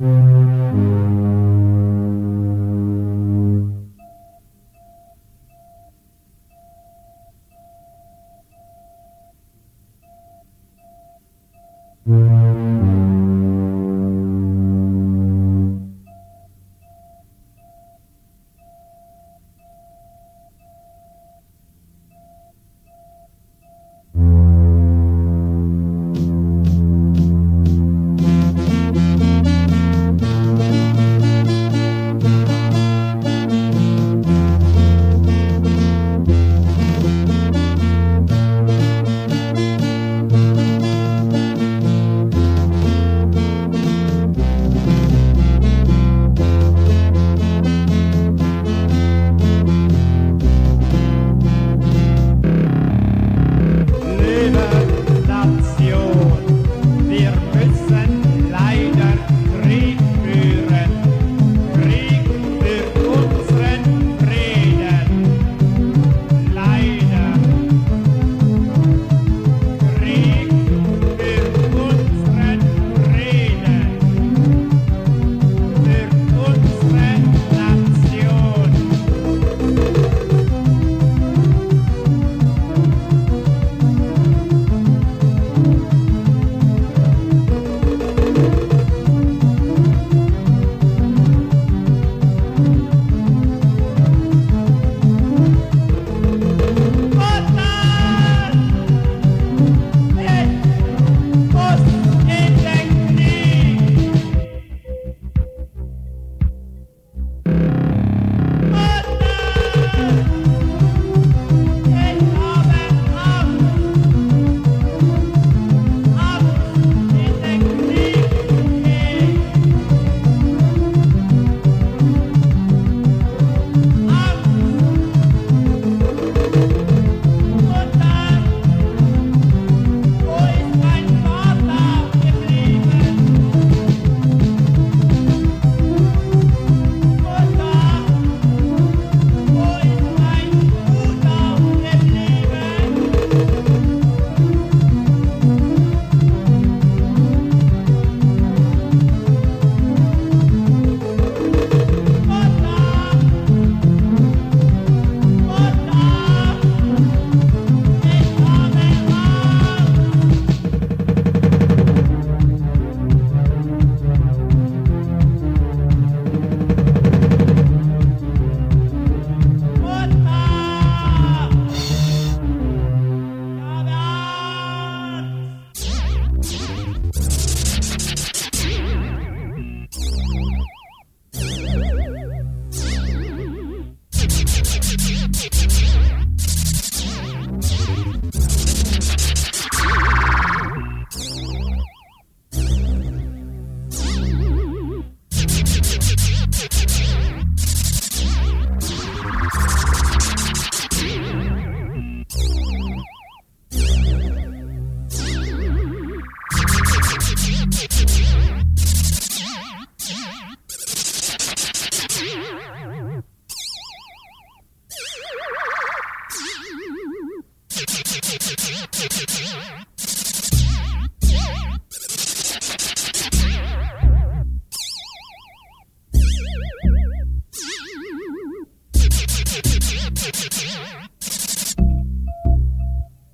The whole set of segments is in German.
Mm-hmm.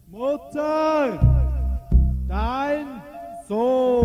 Mutter, dein Sohn.